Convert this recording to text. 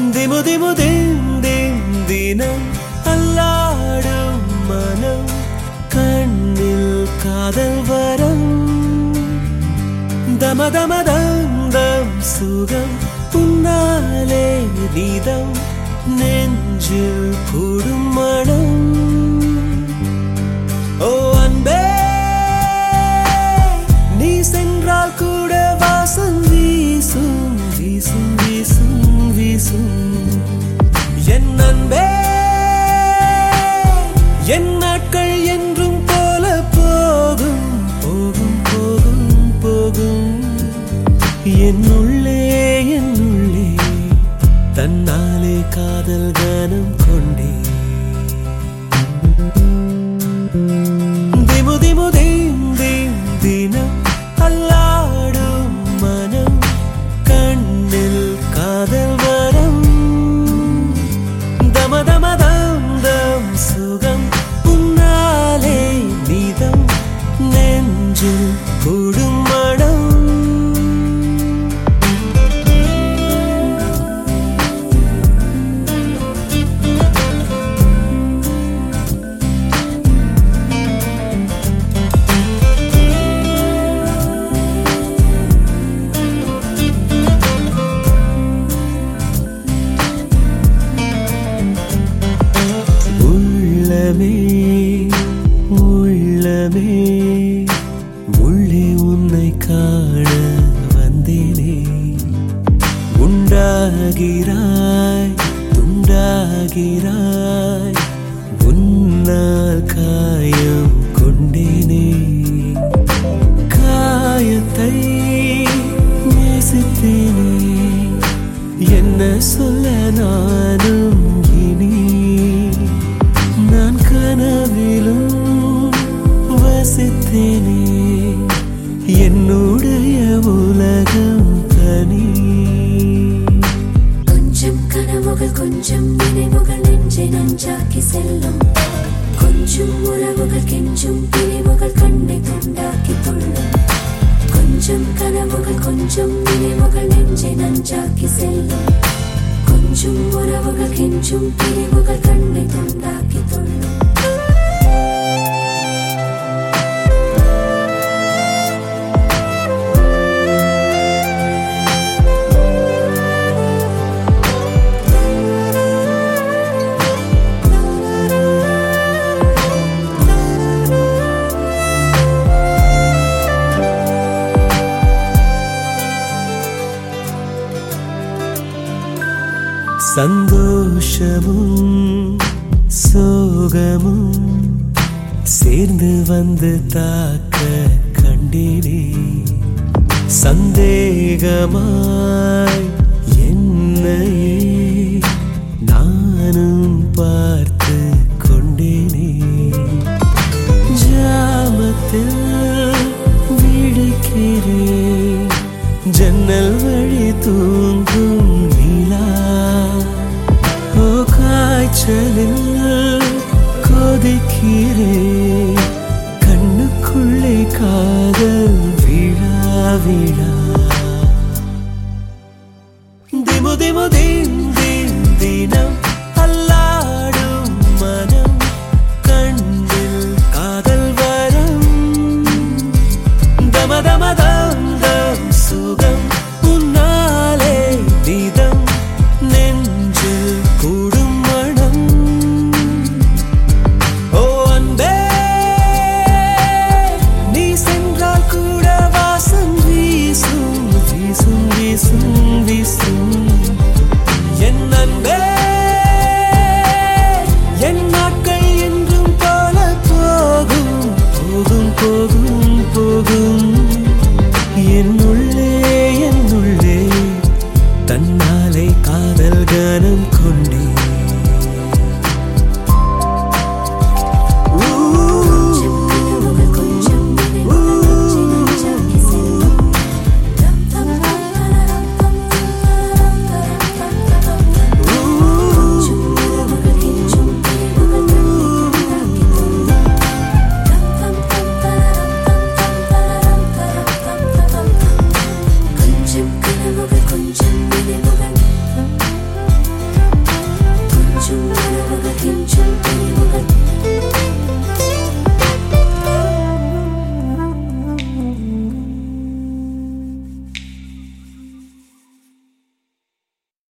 திமு திமு Thiem Thiem தினம் அல்லாடும் மனம் கண்ணில் காதல் வரம். தம தம தம் காதல் கனம் கொண்டே திமு திமு திம் திம் தினம் அல்லாடும் மனம் கண்ணில் காதல் வரம். தம தம தம் தம் சுகம் உன்னாலே நீதம் நெஞ்சில் கூடும் உண்டாகிறாய் துண்டாகிறாய் உன்னால் காயம் கொண்டேனே. காயத்தை நேசித்தேனே. என்ன சொல்ல நானும் இனி? நான் கனவிலும் வசித்தேனே. நோக்கி செல்லும். கொஞ்சம் உறவுகள் கெஞ்சும் பிரிவுகள் கண்ணை துண்டாக்கி துள்ளும் கொஞ்சம் கனவுகள் கொஞ்சம் நினைவுகள் நெஞ்சை நஞ்சாக்கி செல்லும். கொஞ்சம் உறவுகள் கெஞ்சும் பிரிவுகள் கண்ணை துண்டாக்கி துள்ளும் சந்தோஷமும் சோகமும் சேர்ந்து வந்து தாக்க கண்டினே. சந்தேகமாய் என்னையே நானும் பார்த்து கொண்டேனே. ஜாமத்தில் விழிக்கிறேன் ஜன்னல் வழி தூ காய்ச்சலில் கொதிக்கிறேன் கண்ணுக்குள்ளே காதல் விழா விழா. திமு திமு திம்